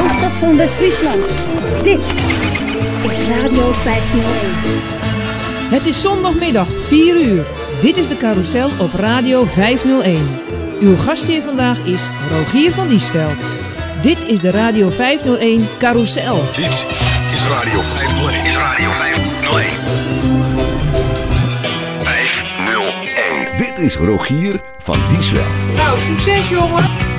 hoofdstad van West-Friesland. Dit is Radio 501. Het is zondagmiddag, 4 uur. Dit is de carousel op Radio 501. Uw gastheer vandaag is Rogier van Diesveld. Dit is de Radio 501 Carousel. Dit is Radio 501. Is Radio 501. 501. Dit is Rogier van Diesveld. Nou, succes jongen.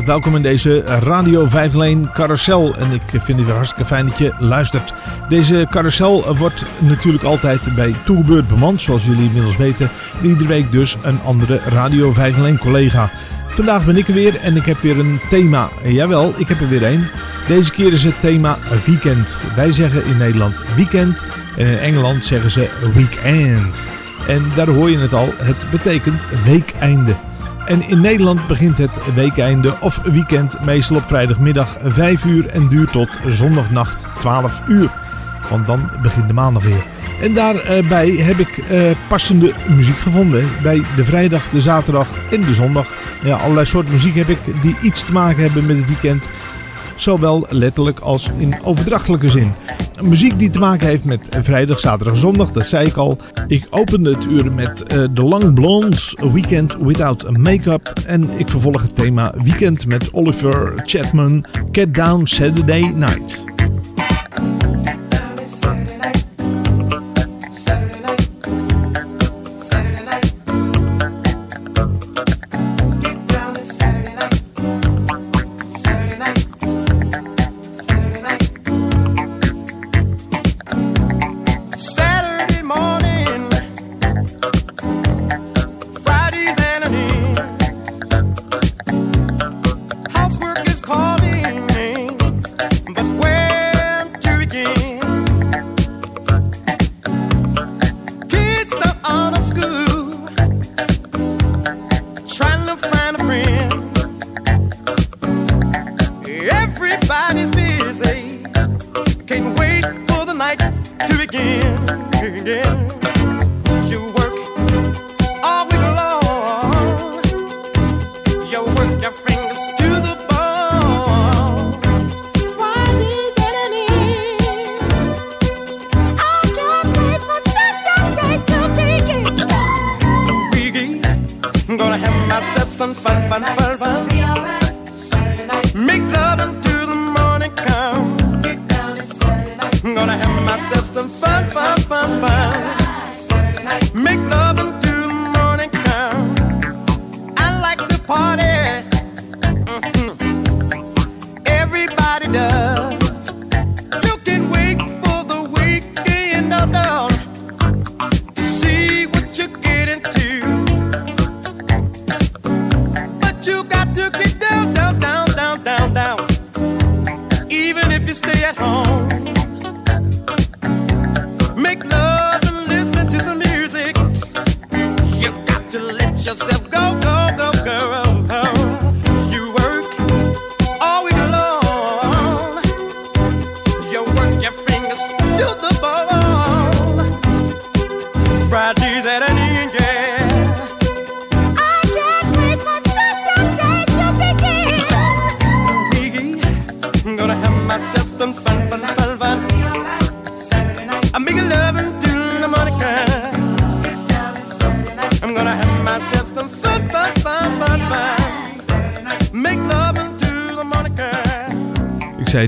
welkom in deze Radio 5 Lane Carousel. En ik vind het weer hartstikke fijn dat je luistert. Deze carousel wordt natuurlijk altijd bij Toegebeurt bemand, zoals jullie inmiddels weten. Iedere week dus een andere Radio 5 Lane collega. Vandaag ben ik er weer en ik heb weer een thema. Jawel, ik heb er weer één. Deze keer is het thema weekend. Wij zeggen in Nederland weekend en in Engeland zeggen ze weekend. En daar hoor je het al, het betekent weekeinde. En in Nederland begint het weekeinde of weekend meestal op vrijdagmiddag 5 uur en duurt tot zondagnacht 12 uur. Want dan begint de maandag weer. En daarbij heb ik uh, passende muziek gevonden. Bij de vrijdag, de zaterdag en de zondag. Ja, allerlei soorten muziek heb ik die iets te maken hebben met het weekend. Zowel letterlijk als in overdrachtelijke zin. Muziek die te maken heeft met vrijdag, zaterdag, zondag, dat zei ik al. Ik opende het uur met uh, The Long Blondes, Weekend Without Makeup. En ik vervolg het thema Weekend met Oliver Chapman, Get Down Saturday Night.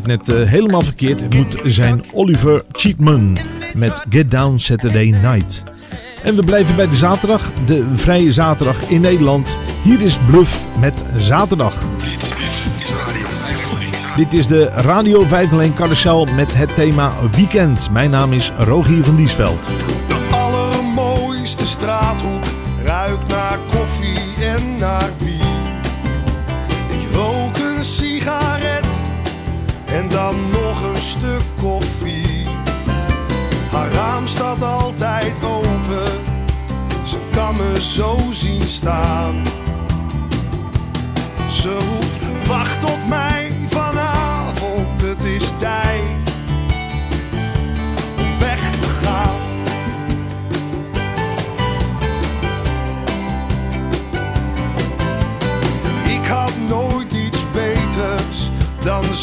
Net uh, helemaal verkeerd. Het moet zijn Oliver Cheatman met Get Down Saturday Night. En we blijven bij de zaterdag, de vrije zaterdag in Nederland. Hier is Bluff met zaterdag. Dit, dit is Radio 501. Dit is de Radio 501 carousel met het thema weekend. Mijn naam is Rogier van Diesveld. De allermooiste straathoek ruikt naar koffie en naar bier. Nog een stuk koffie. Haar raam staat altijd open, ze kan me zo zien staan. Ze roept, wacht op mij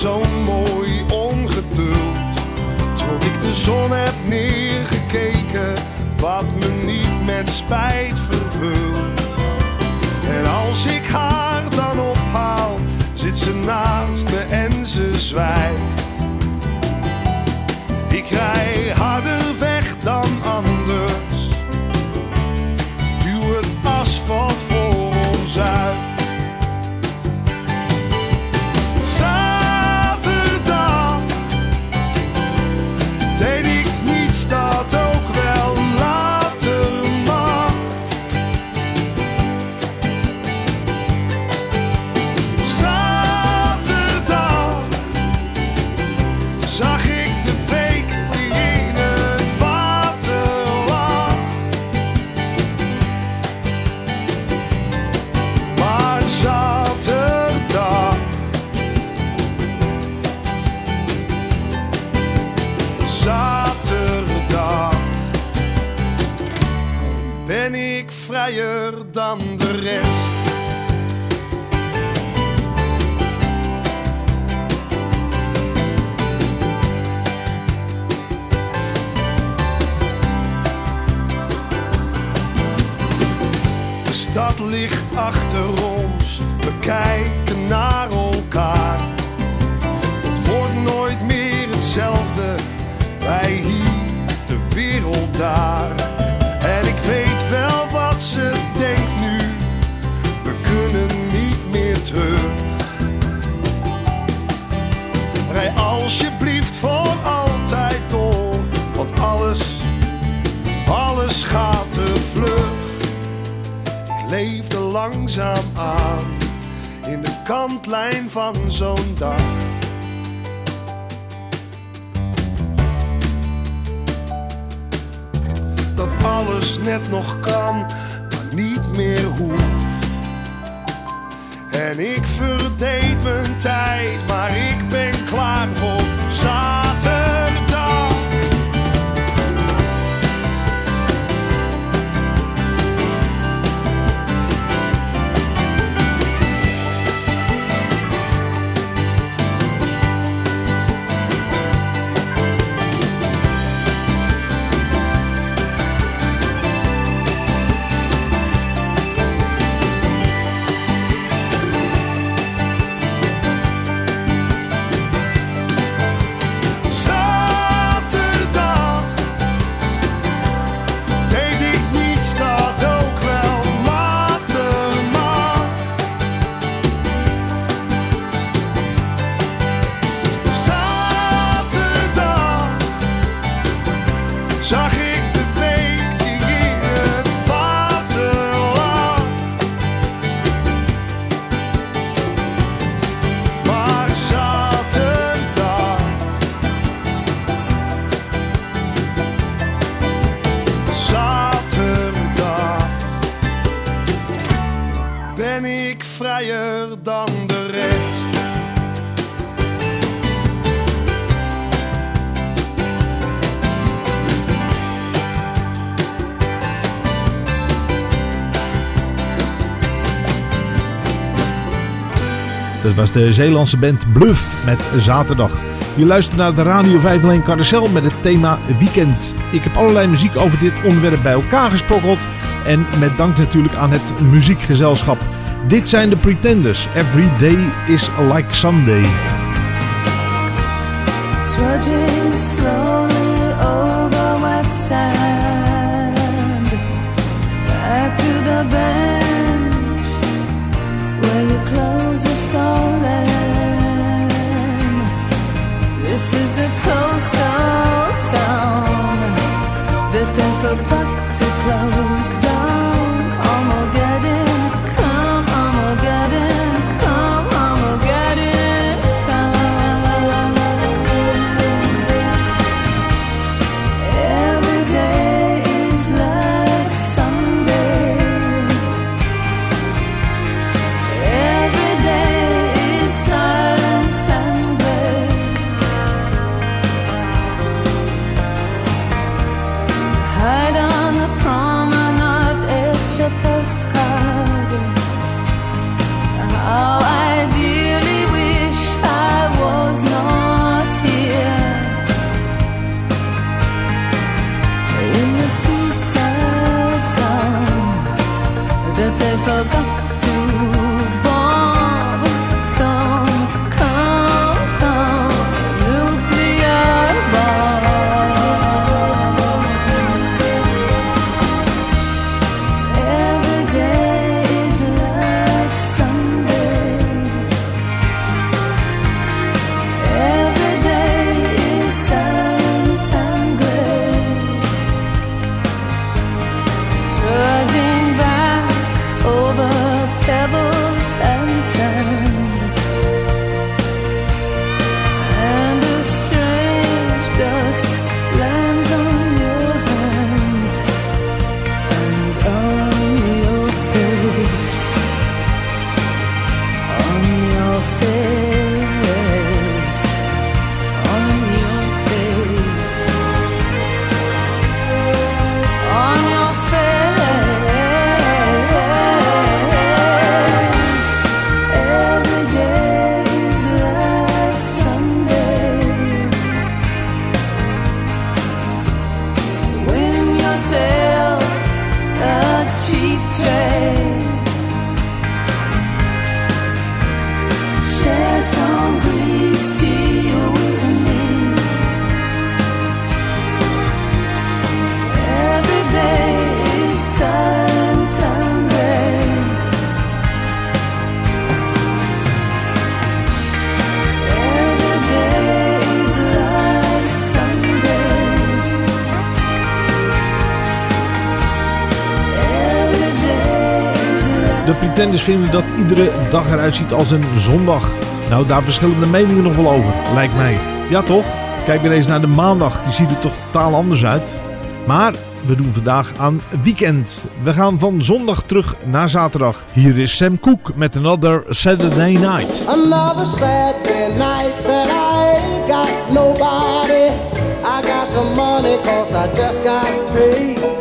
zo'n mooi ongeduld. Tot ik de zon heb neergekeken, wat me niet met spijt vervult. En als ik haar alles net nog kan, maar niet meer hoeft. En ik verdeed mijn tijd, maar ik ben klaar voor zaterdag. Dat was de Zeelandse band Bluff met Zaterdag. Je luistert naar de Radio 501 Carousel met het thema Weekend. Ik heb allerlei muziek over dit onderwerp bij elkaar gesprokkeld. En met dank natuurlijk aan het muziekgezelschap. Dit zijn de Pretenders. Every day is like Sunday. Slowly over wet sand Back to the bed close. Pretenders vinden dat iedere dag eruit ziet als een zondag. Nou, daar verschillen de meningen nog wel over, lijkt mij. Ja toch? Kijk weer eens naar de maandag, die ziet er toch totaal anders uit. Maar we doen vandaag aan weekend. We gaan van zondag terug naar zaterdag. Hier is Sam Cooke met Another Saturday Night. Another Saturday night that I got nobody. I got some money cause I just got paid.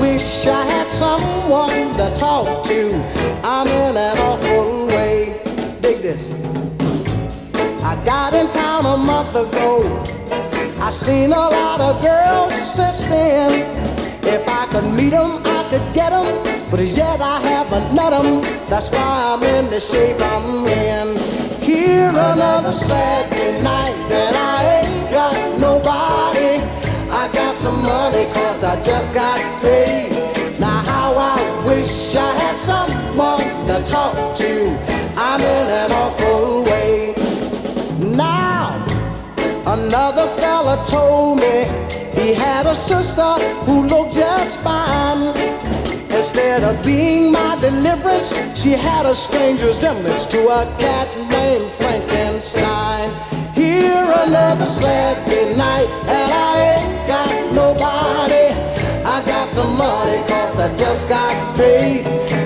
Wish I had someone to talk to. I'm in an awful way. Dig this. I got in town a month ago. I seen a lot of girls since then. If I could meet 'em, I could get 'em. But as yet I haven't met 'em. That's why I'm in the shape I'm in. Here another Saturday night and I ain't got nobody. I got some money I just got paid. Now how I wish I had someone to talk to. I'm in an awful way. Now Another fella told me he had a sister who looked just fine. Instead of being my deliverance, she had a strange resemblance to a cat named Frankenstein. Here another Saturday night, and I got paid.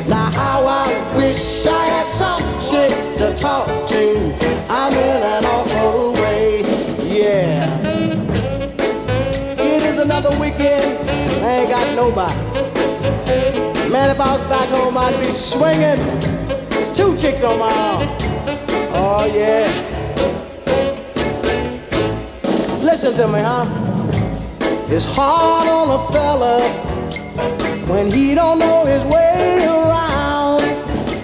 Now how I wish I had some shit to talk to. I'm in an awful way, yeah. It is another weekend, I ain't got nobody. Man, if I was back home, I'd be swinging two chicks on my arm. Oh yeah. Listen to me, huh? It's hard on a fella when he don't know his way around.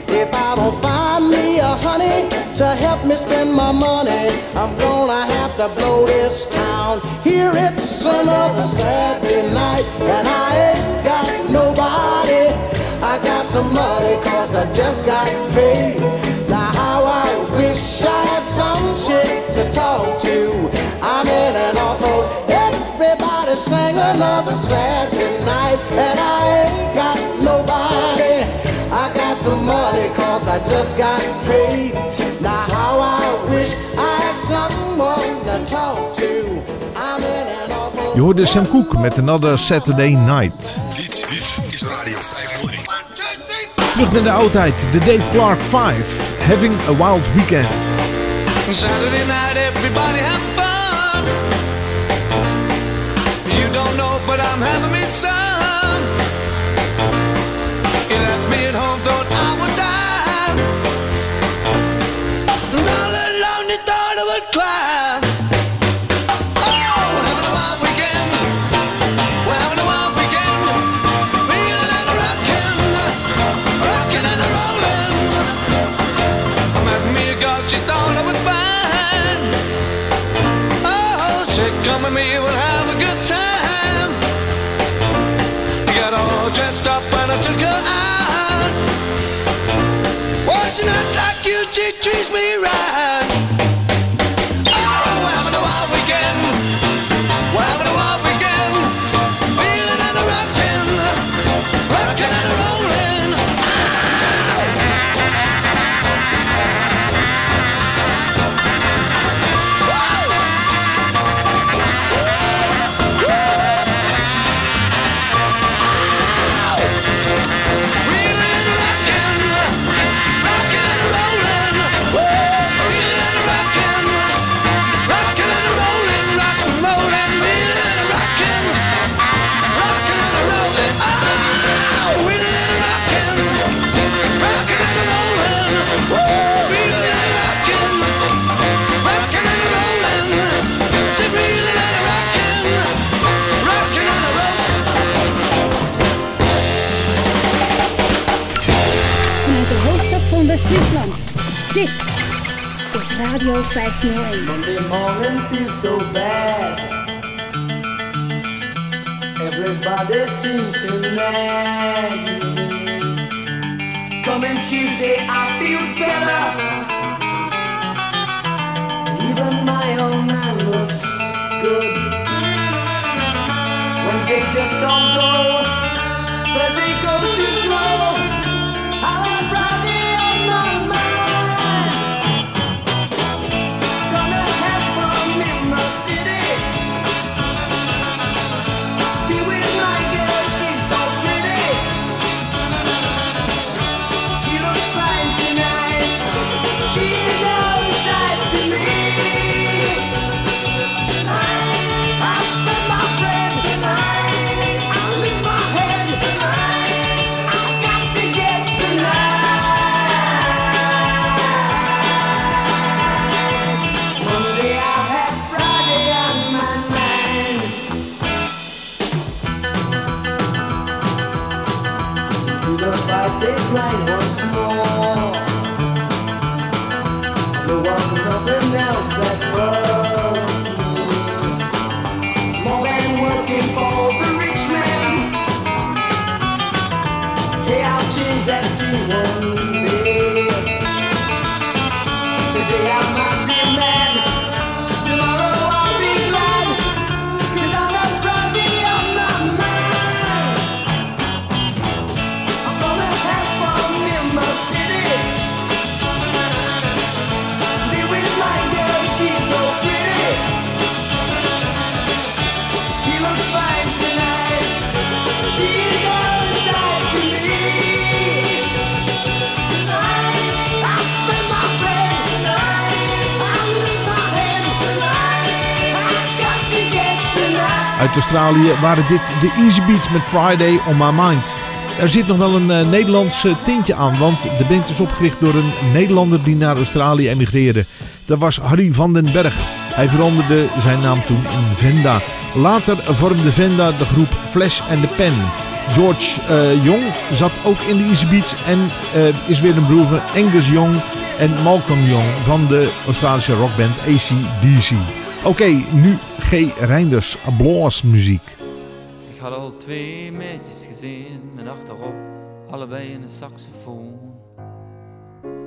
If I don't find me a honey to help me spend my money, I'm gonna have to blow this town. Here it's another Saturday night, and I ain't got nobody. I got some money cause I just got paid. Now how I wish I had some chick to talk to. Everybody sang another Saturday night, and I ain't got nobody. I got some money cause I just got paid. Now how I wish I had someone to talk to. I'm in an awful Je hoorde Sam Cooke met Another Saturday Night. Dit, dit is Radio 501. Terug naar de oudheid, de Dave Clark 5. Having a Wild Weekend. Saturday night, everybody have fun. But I'm having me some. You left me at home, thought I would die. And all alone, you thought I would cry. Dressed up and I took her out. Was she not like Radio 501. Monday morning feels so bad. Everybody seems to nag me. Coming Tuesday, I feel better. Even my own man looks good. Wednesday just don't go. Thursday goes too slow. Australië waren dit de Easy Beats met Friday on My Mind. Er zit nog wel een eh, Nederlands eh, tintje aan, want de band is opgericht door een Nederlander die naar Australië emigreerde. Dat was Harry van den Berg. Hij veranderde zijn naam toen in Venda. Later vormde Venda de groep Flash and the Pen. George eh, Young zat ook in de Easy Beats en is weer een broer van Angus Young en Malcolm Young van de Australische rockband AC/DC. Oké, nu G. Reinders, muziek. Ik had al twee meisjes gezien met achterop allebei een saxofoon.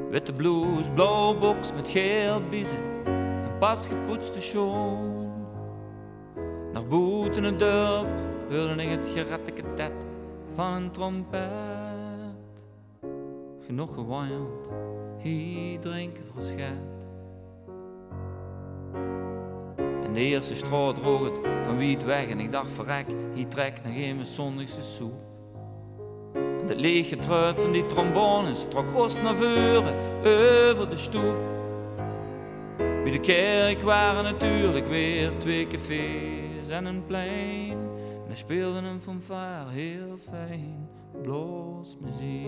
Witte blouse, blauwe box met geel biezen en pas gepoetste schoen. Naar boeten het dorp hoorde ik het geratteketet van een trompet. Genoeg gewaaierd, hier drinken verschet. En de eerste straat droog het van wie het weg en ik dacht verrek, hier trekt nog een mijn zondagse soep. En het lege truit van die trombones trok oost naar voren over de stoep. Bij de kerk waren natuurlijk weer twee cafés en een plein. En er speelde een fanfare heel fijn, muziek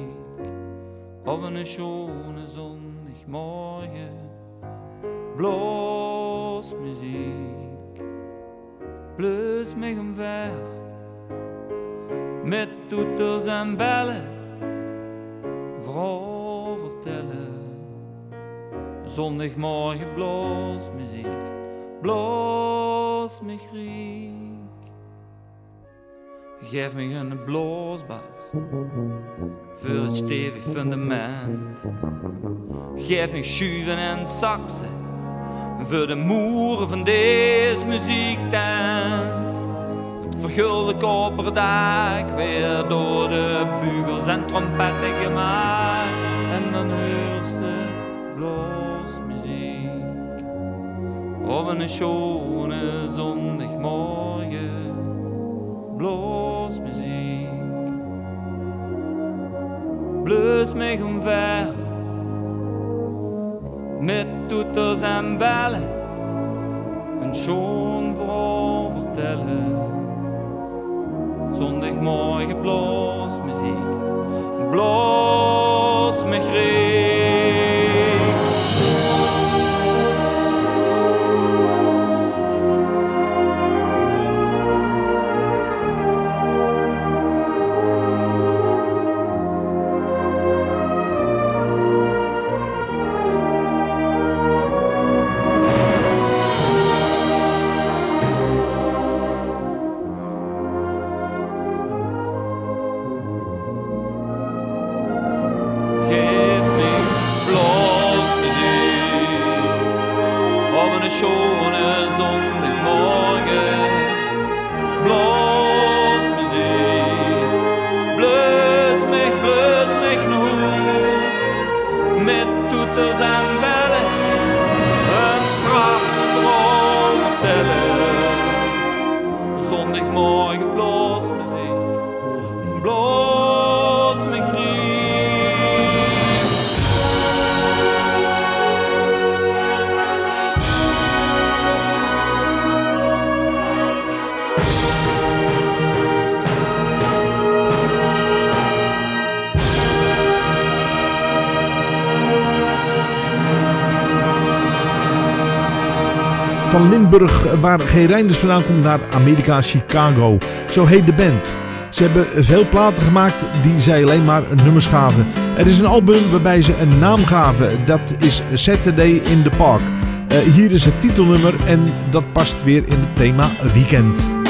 Op een schone zondagmorgen, muziek Plus mij omver, met toeters en bellen, vooral vertellen. Zondagmorgen muziek, bloos me griek. Geef me een bloosbas voor het stevig fundament. Geef me schuiven en saxen voor de moeren van deze muziektent. Het vergulde koperen dak weer door de bugels en trompetten gemaakt. En dan hoor ze muziek op een schone zondagmorgen. muziek, Bleus mij omver met toeters en bellen, een schoon vrouw vertellen. Zondagmorgen muziek, bloos Van Limburg, waar G. Reinders vandaan komt, naar Amerika, Chicago. Zo heet de band. Ze hebben veel platen gemaakt die zij alleen maar nummers gaven. Er is een album waarbij ze een naam gaven. Dat is Saturday in the Park. Eh, hier is het titelnummer en dat past weer in het thema weekend.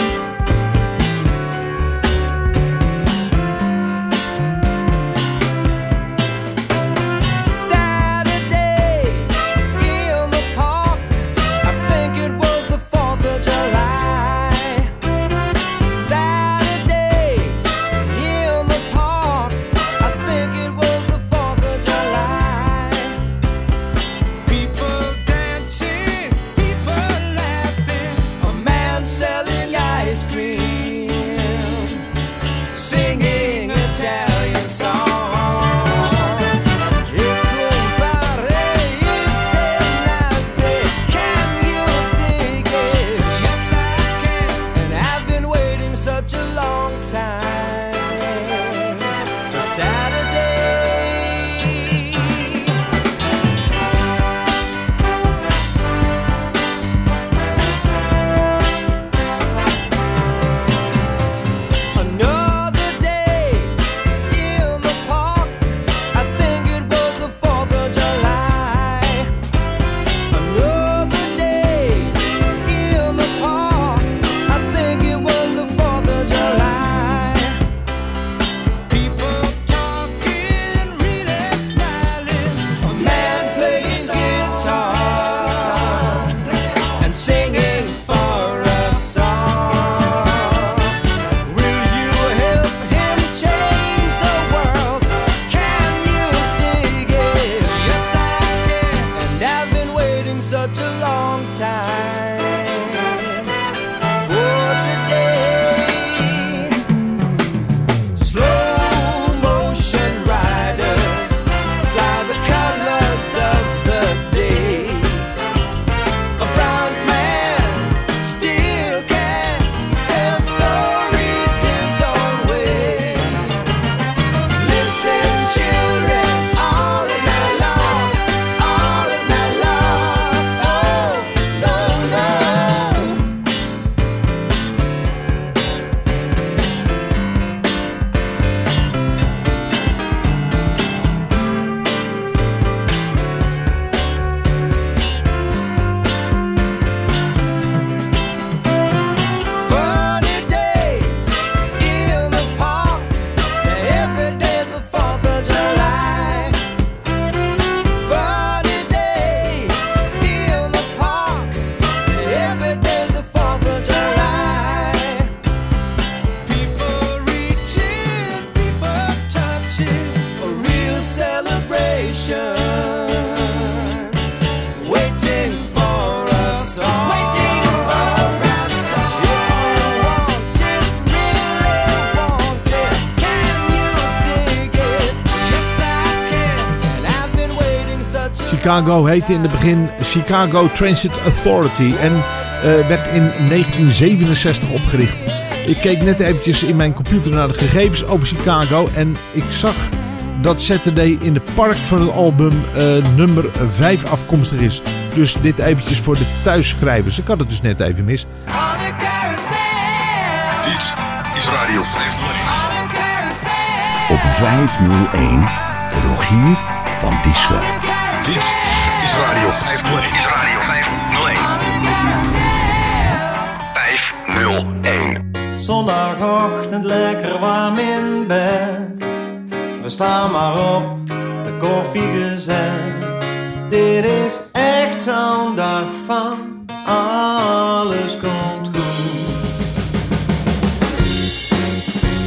Chicago heette in het begin Chicago Transit Authority en eh, werd in 1967 opgericht. Ik keek net eventjes in mijn computer naar de gegevens over Chicago en ik zag dat Saturday in de park van het album eh, nummer 5 afkomstig is. Dus dit eventjes voor de thuisschrijvers. Ik had het dus net even mis. Dit is Radio 501. Op 501 Rogier van Diesveld. Dit is Radio 501. Is Radio 501. 501. Zondagochtend lekker warm in bed. We staan maar op, de koffie gezet. Dit is echt zo'n dag van alles komt goed.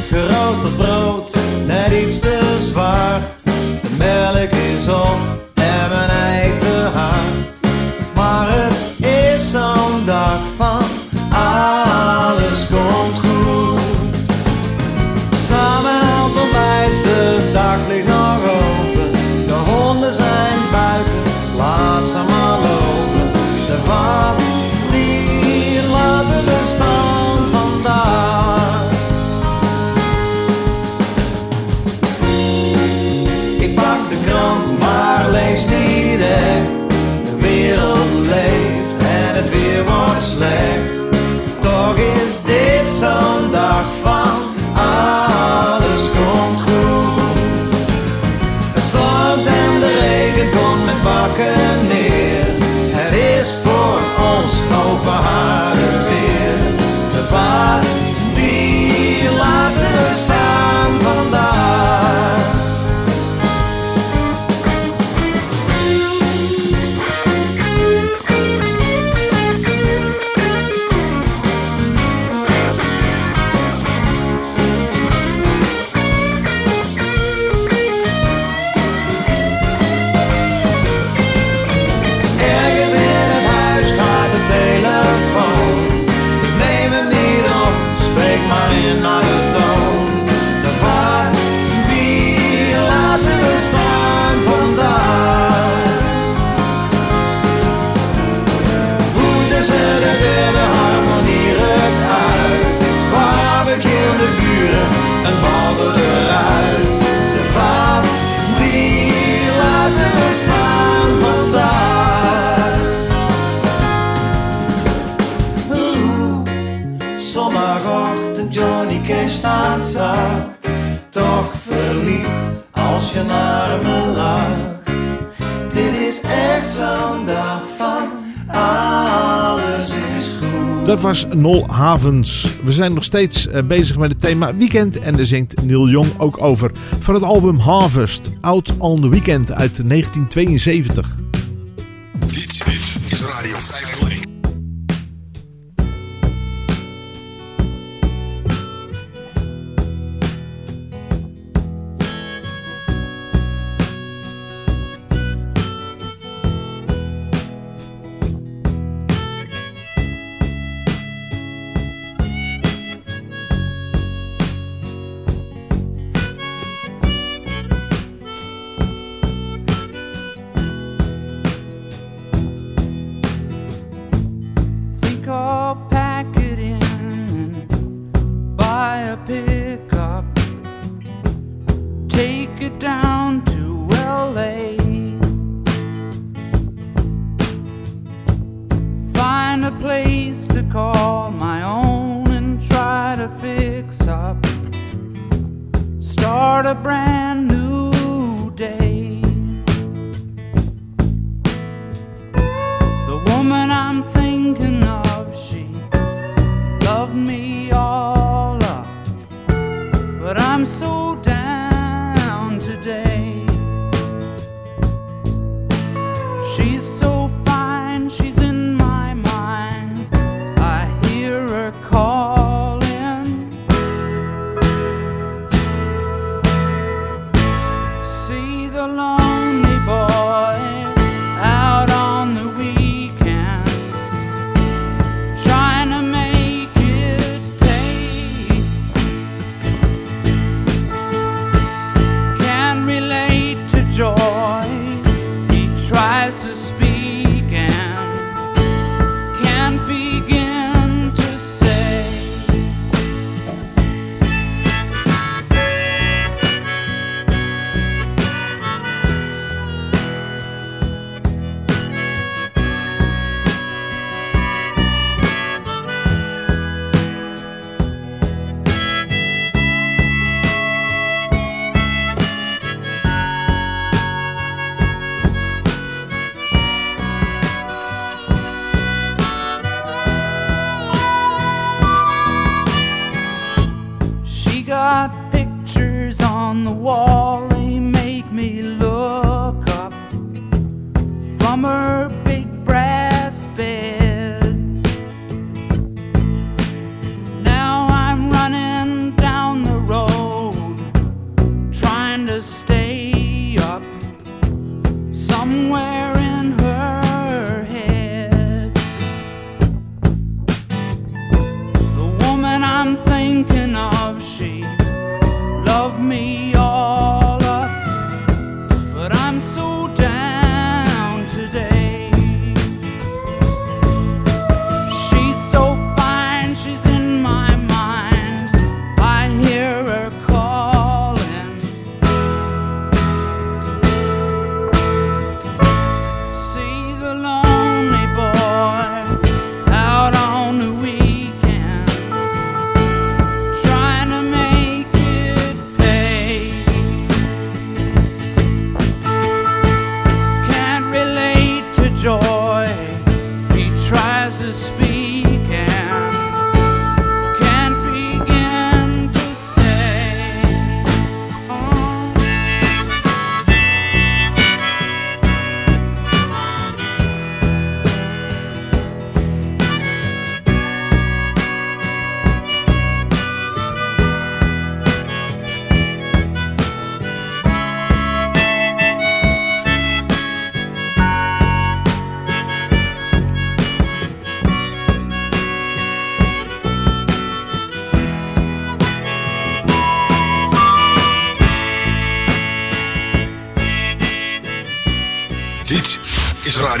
Geroosterd brood, net iets te zwart. De melk is op slack was Nol Havens. We zijn nog steeds eh, bezig met het thema weekend en daar zingt Neil Jong ook over. Van het album Harvest, Out on the Weekend uit 1972. a brand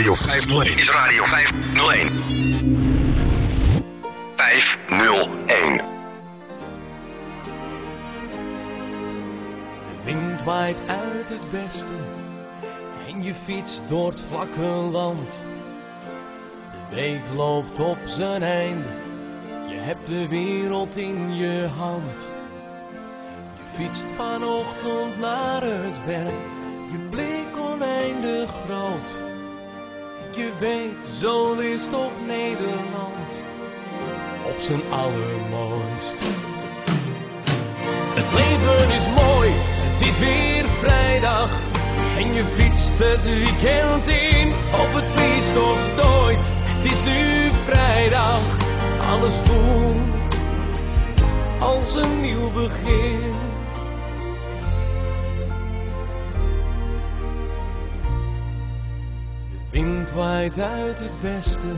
Radio 501. Is Radio 501. 501. De wind waait uit het westen en je fietst door het vlakke land. De week loopt op zijn einde, je hebt de wereld in je hand. Je fietst vanochtend naar het werk, je blik oneindig groot. Je weet, zo is toch Nederland op zijn allermooist. Het leven is mooi, het is weer vrijdag. En je fietst het weekend in, of het vriest of nooit. Het is nu vrijdag, alles voelt als een nieuw begin. Waait uit het westen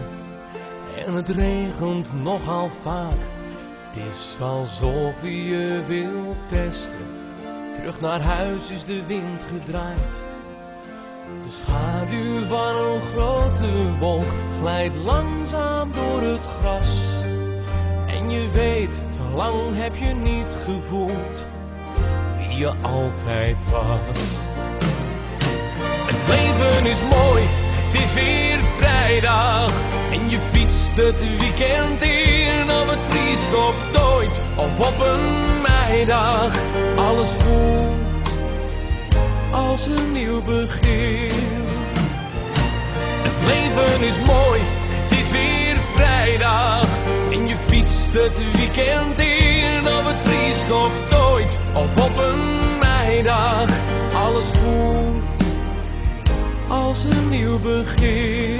en het regent nogal vaak. Het is alsof je je wil testen. Terug naar huis is de wind gedraaid. De schaduw van een grote wolk glijdt langzaam door het gras. En je weet, te lang heb je niet gevoeld wie je altijd was. Het leven is mooi, het is weer vrijdag. En je fietst het weekend in, of het vriest op nooit, of op een meidag. Alles voelt als een nieuw begin. Het leven is mooi, het is weer vrijdag. En je fietst het weekend in, of het vriest op nooit, of op een meidag. Alles voelt als een nieuw begin.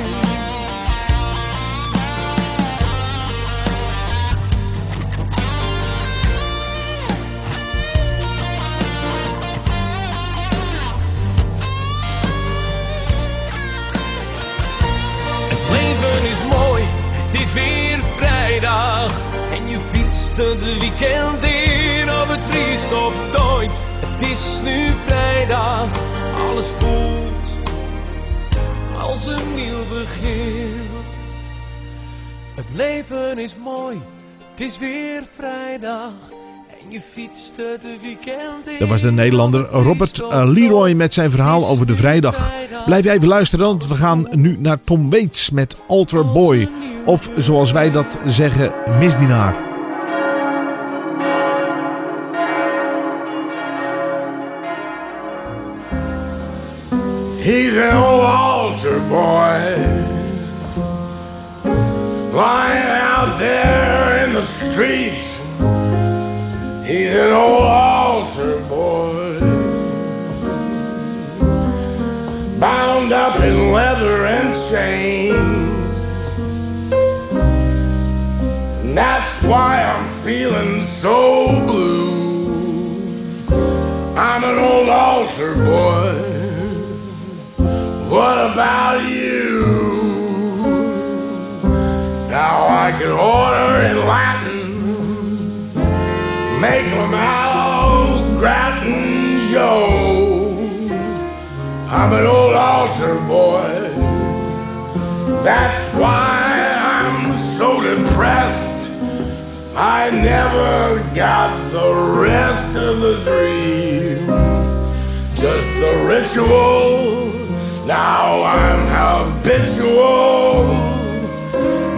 Het leven is mooi, het is weer vrijdag. En je fietst het weekend in, of het vriest op nooit. Het is nu vrijdag, alles voelt als een nieuw begin. Het leven is mooi, het is weer vrijdag. En je fietst het weekend in. Dat was de Nederlander Robert eh, Leroy met zijn verhaal over de vrijdag. Blijf even luisteren, want we gaan nu naar Tom Waits met Alter Boy. Of zoals wij dat zeggen, misdienaar. He's an old altar boy lying out there in the street. He's an old altar boy bound up in leather and chains. And that's why I'm feeling so blue. I'm an old altar boy. What about you? Now I can order in Latin, make them out gratin Joe. I'm an old altar boy. That's why I'm so depressed. I never got the rest of the dream, just the ritual. Now I'm habitual,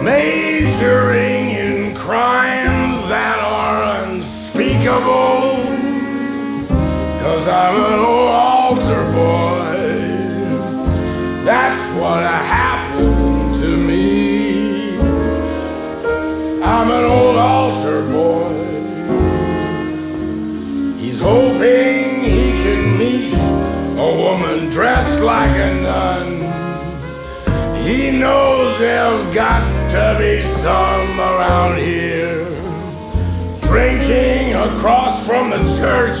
majoring in crimes that are unspeakable. Cause I'm an altar boy. Got to be some around here. Drinking across from the church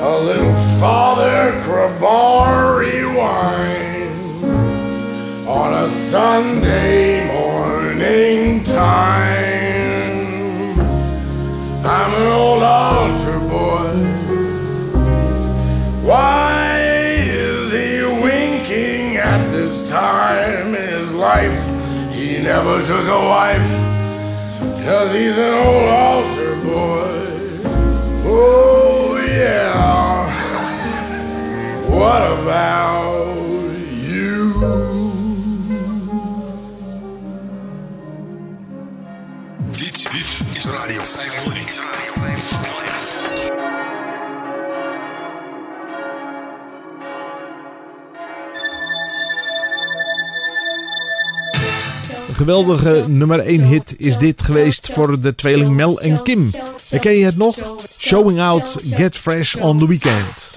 a little Father Crabari wine on a Sunday morning time. I'm an old altar boy. Why is he winking at this time in his life never took a wife. Cause he's an old altar boy. Oh yeah. What about geweldige nummer 1 hit is dit geweest voor de tweeling Mel en Kim. Herken je het nog? Showing Out, Get Fresh on the Weekend.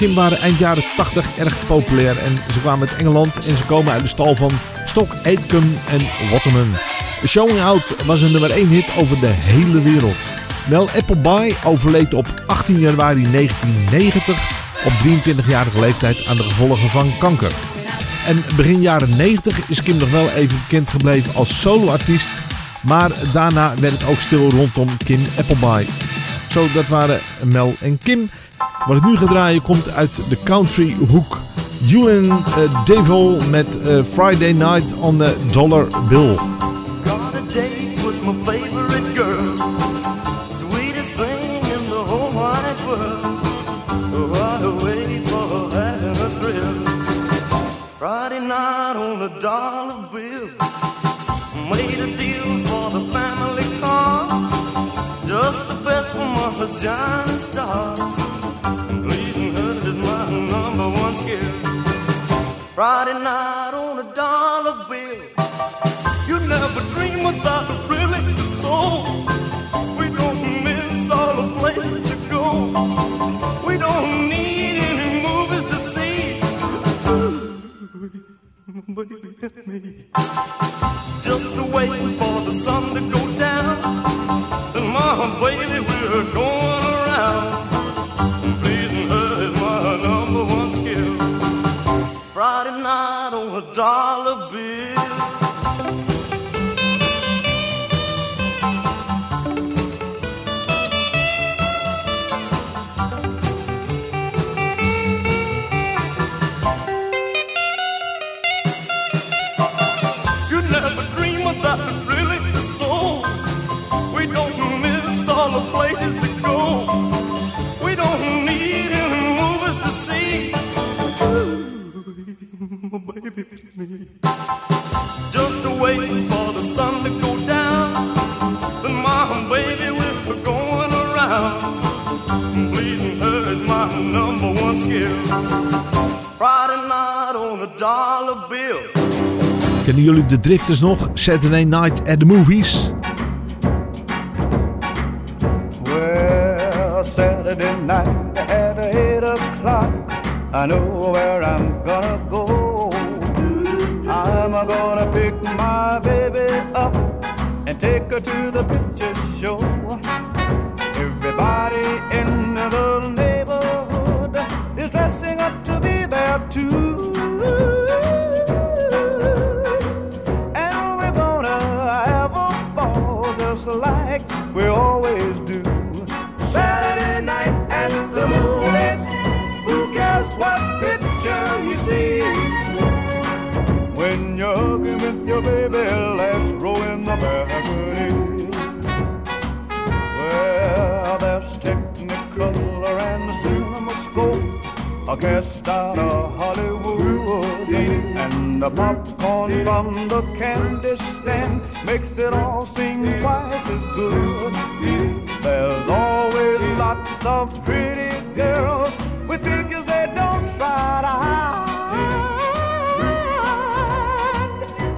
Kim waren eind jaren 80 erg populair en ze kwamen uit Engeland en ze komen uit de stal van Stock Aitken en Waterman. Showing Out was een nummer 1 hit over de hele wereld. Mel Appleby overleed op 18 januari 1990 op 23-jarige leeftijd aan de gevolgen van kanker. En begin jaren 90 is Kim nog wel even bekend gebleven als soloartiest, maar daarna werd het ook stil rondom Kim Appleby. Zo, dat waren Mel en Kim. Wat ik nu ga draaien komt uit de country hoek. Julian uh, Devil met eh, Friday Night on the Dollar Bill. Friday night. Drifters nog, Saturday Night at the Movies. a guest out of Hollywood. And the popcorn from the candy stand makes it all seem twice as good. There's always lots of pretty girls with figures they don't try to hide.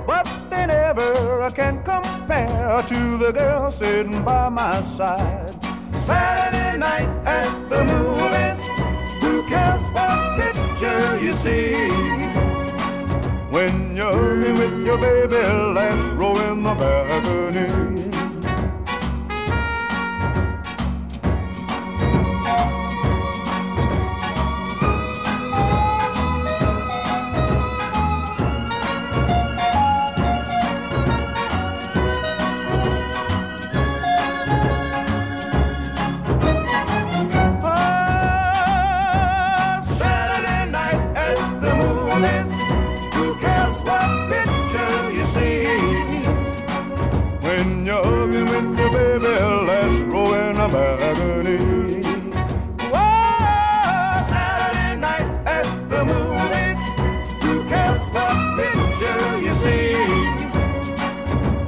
But they never can compare to the girl sitting by my side. Saturday night at the movies cares what picture you see? When you're with your baby, last row in the balcony. la Avenue. Wow, Saturday night at the moon is. you can't stop the picture you see.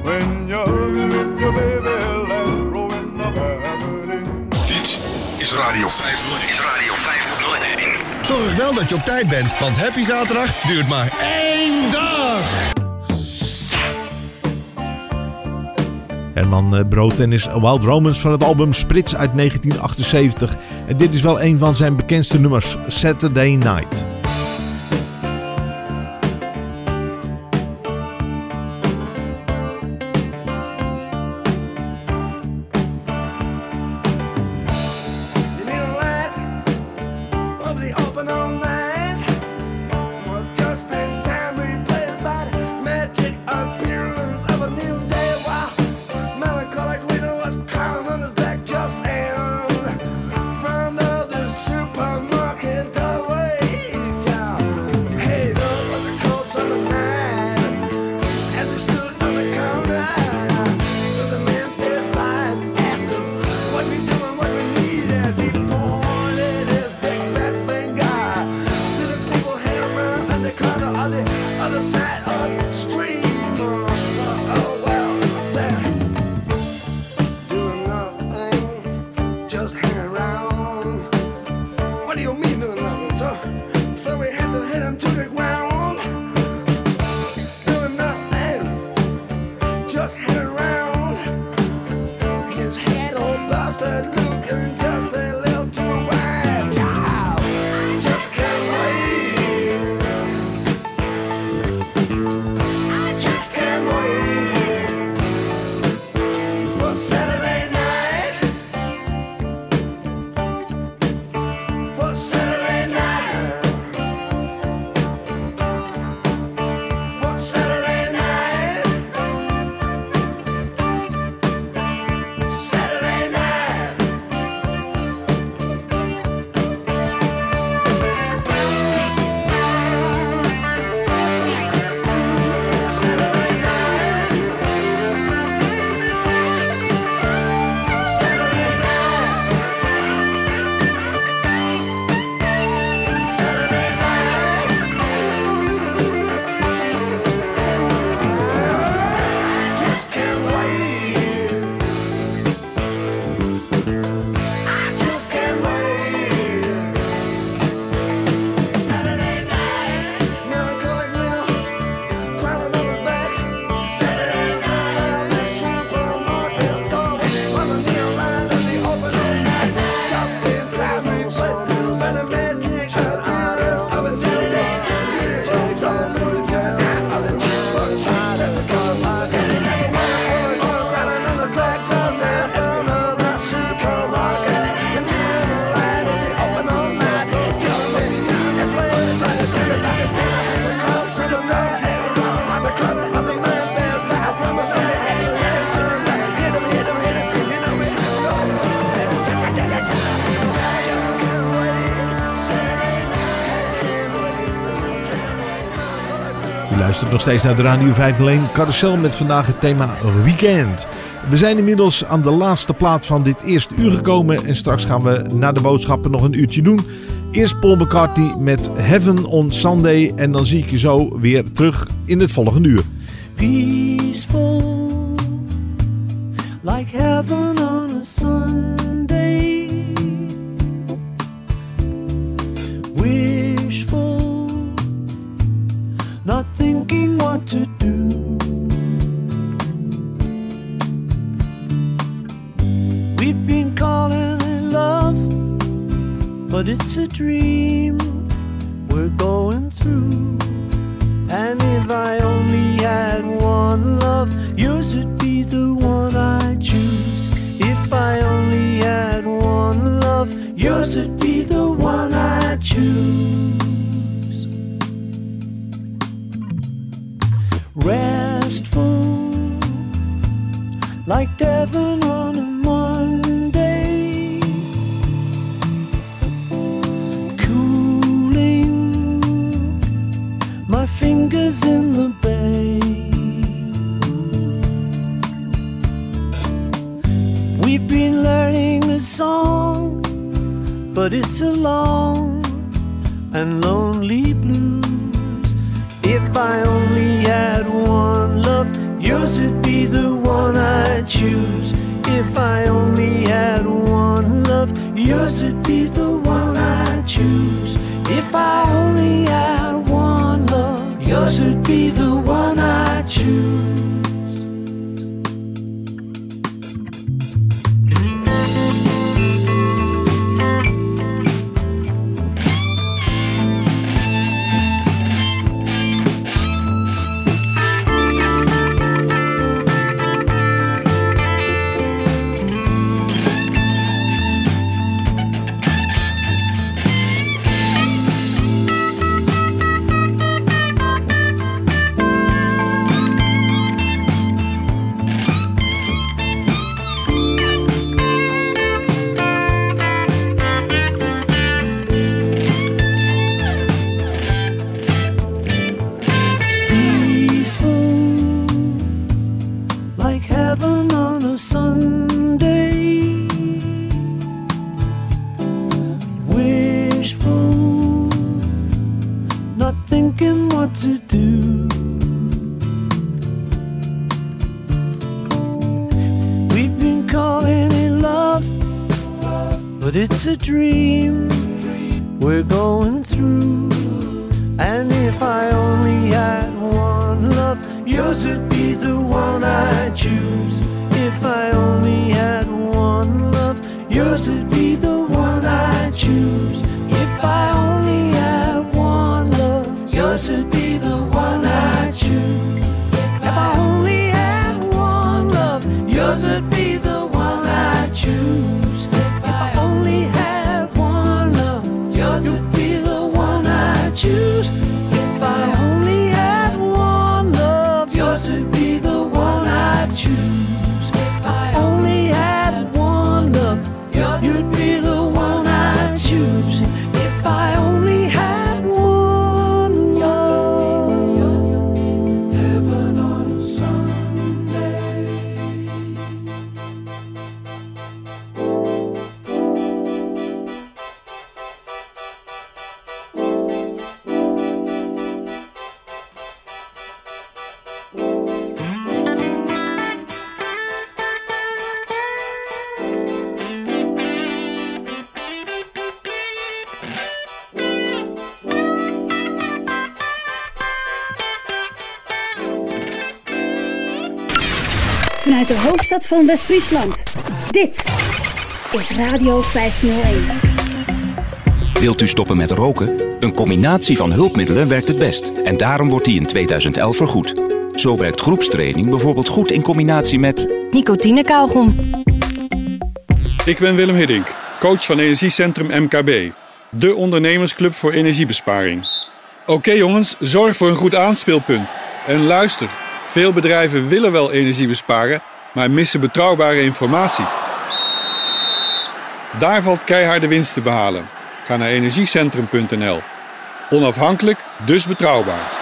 When you're with your baby, let's rowing in the Avenue. Dit is Radio 501. Is Radio 501. Zorg wel dat je op tijd bent, want Happy Zaterdag duurt maar één dag. Herman eh, Broten is Wild Romans van het album Spritz uit 1978. En dit is wel een van zijn bekendste nummers, Saturday Night. Steeds naar de Radio 501 Carousel met vandaag het thema Weekend. We zijn inmiddels aan de laatste plaat van dit eerste uur gekomen en straks gaan we na de boodschappen nog een uurtje doen. Eerst Paul McCartney met Heaven on Sunday en dan zie ik je zo weer terug in het volgende uur. To do. We've been calling it love, but it's a dream we're going through. And if I only had one love, yours would be the one I choose. If I only had one love, yours would be the one I choose. Devon on a Monday. Cooling my fingers in the bay. We've been learning a song, but it's a long and lonely blues. If I only had one yours would be the one I choose. If I only had one love, yours would be the one I choose. If I only had one love, yours would be the Vanuit de hoofdstad van West-Friesland. Dit is Radio 501. Wilt u stoppen met roken? Een combinatie van hulpmiddelen werkt het best en daarom wordt die in 2011 vergoed. Zo werkt groepstraining bijvoorbeeld goed in combinatie met Nicotinekauwgom. Ik ben Willem Hiddink, coach van Energiecentrum MKB. De ondernemersclub voor energiebesparing. Oké jongens, zorg voor een goed aanspeelpunt. En luister, veel bedrijven willen wel energie besparen, maar missen betrouwbare informatie. Daar valt keiharde winst te behalen. Ga naar energiecentrum.nl. Onafhankelijk, dus betrouwbaar.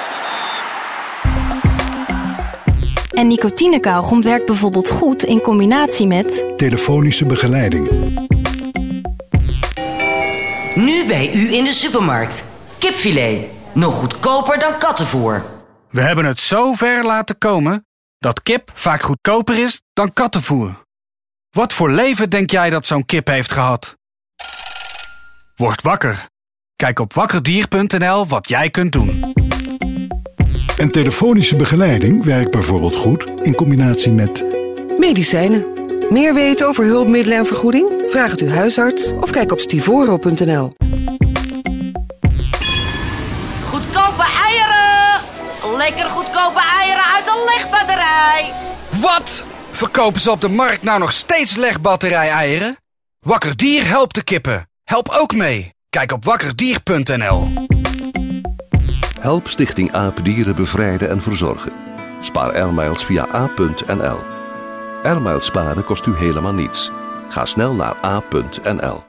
En nicotinekauwgom werkt bijvoorbeeld goed in combinatie met... Telefonische begeleiding. Nu bij u in de supermarkt. Kipfilet. Nog goedkoper dan kattenvoer. We hebben het zo ver laten komen dat kip vaak goedkoper is dan kattenvoer. Wat voor leven denk jij dat zo'n kip heeft gehad? Word wakker. Kijk op wakkerdier.nl wat jij kunt doen. En telefonische begeleiding werkt bijvoorbeeld goed in combinatie met Medicijnen. Meer weten over hulpmiddelen en vergoeding? Vraag het uw huisarts of kijk op stivoro.nl. Lekker goedkope eieren uit een legbatterij! Wat? Verkopen ze op de markt nou nog steeds legbatterij-eieren? Wakker Dier helpt de kippen. Help ook mee. Kijk op wakkerdier.nl. Help Stichting AAP dieren bevrijden en verzorgen. Spaar airmiles via a.nl. Airmiles sparen kost u helemaal niets. Ga snel naar a.nl.